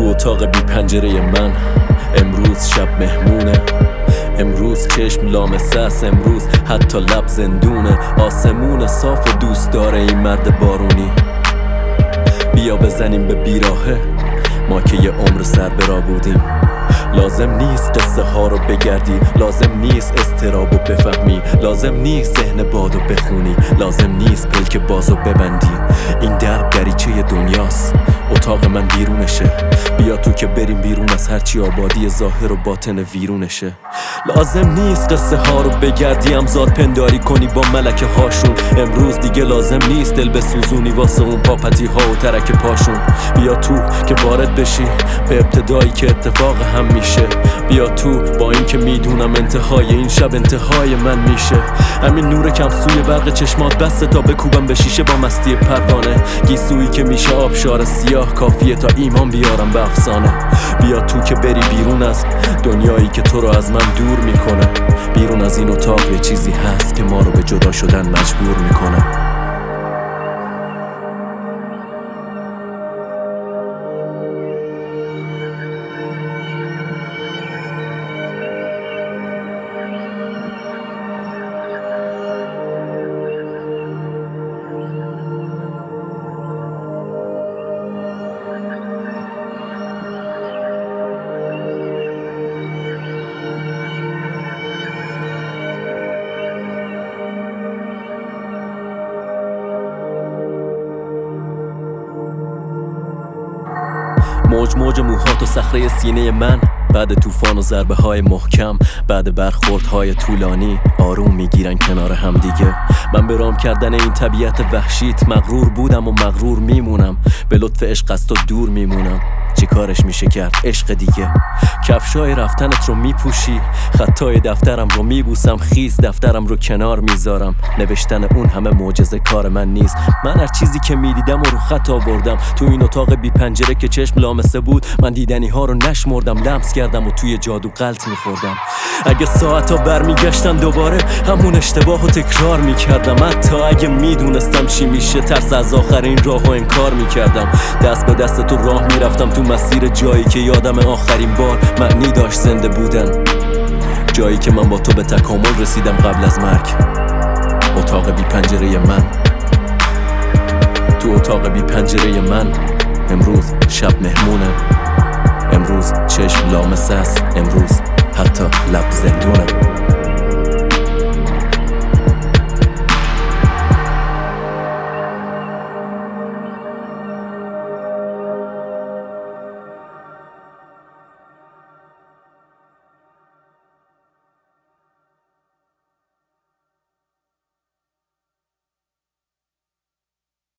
اتاق بی پنجره من. امروز شب مهمونه. امروز چشم لامسه است امروز حتی لب زندونه. آسمون صاف و دوست داره این مرد بارونی. بیا بزنیم به بیراهه. ما که یه عمر سر برا بودیم. لازم نیست قصه ها رو بگردی. لازم نیست استراب و بفهمی. لازم نیست ذهن بادو بخونی. لازم نیست پلک بازو ببندی. این در دریچه دنیاست. اتاق من بیرونشه. بیا تو که بریم بیرون از هرچی آبادی ظاهر و باطن ویرونشه. لازم نیست قصه ها رو بگردی امزاد پنداری کنی با ملکه هاشون. امروز دیگه لازم نیست دل به سوزونی واسه اون پاپتی ها و ترک پاشون. بیا تو که وارد بشی به ابتدایی که اتفاق هم میشه. بیا تو با اینکه می‌دونم انتهای این شب انتهای من میشه. همین نور کم سوی برق چشمات بسته تا بکوبم به شیشه با مستی پروانه. گیسویی که میشه آبشار سیاه. کافیه تا ایمان بیارم به افسانه. بیا تو که بری بیرون از دنیایی که تو رو از من دور می‌کنه. بیرون از این اتاق یه چیزی هست که ما رو به جدا شدن مجبور می‌کنه. موج موج موهات و صخره سینه من. بعد طوفان و ضربه های محکم بعد برخورد های طولانی. آروم می‌گیرن کنار هم دیگه. من به رام کردن این طبیعت وحشیت مغرور بودم و مغرور میمونم. به لطف عشق از تو دور میمونم. چی کارش میشه کرد؟ عشق دیگه. کفشای رفتنت رو میپوشی. خطای دفترم رو میبوسم. خیز دفترم رو کنار می‌ذارم. نوشتن اون همه معجزه کار من نیست. من هر چیزی که می‌دیدم و رو خط آوردم. تو این اتاق بی پنجره که چشم لامسه بود من دیدنی ها رو نشمردم. لمس کردم و توی جادو قلط میخوردم. اگه ساعتا برمیگشتن دوباره همون اشتباه و تکرار می‌کردم. حتی اگه می‌دونستم چی میشه ترس از آخرین راه و انکار می‌کردم. دست به دست تو راه می‌رفتم تو مسیر جایی که یادم آخرین بار معنی داشت زنده بودن. جایی که من با تو به تکامل رسیدم قبل از مرگ. اتاق بی پنجره من. تو اتاق بی پنجره من. امروز شب مهمونه. امروز چشم لامسه است. امروز حتی لب زندونه.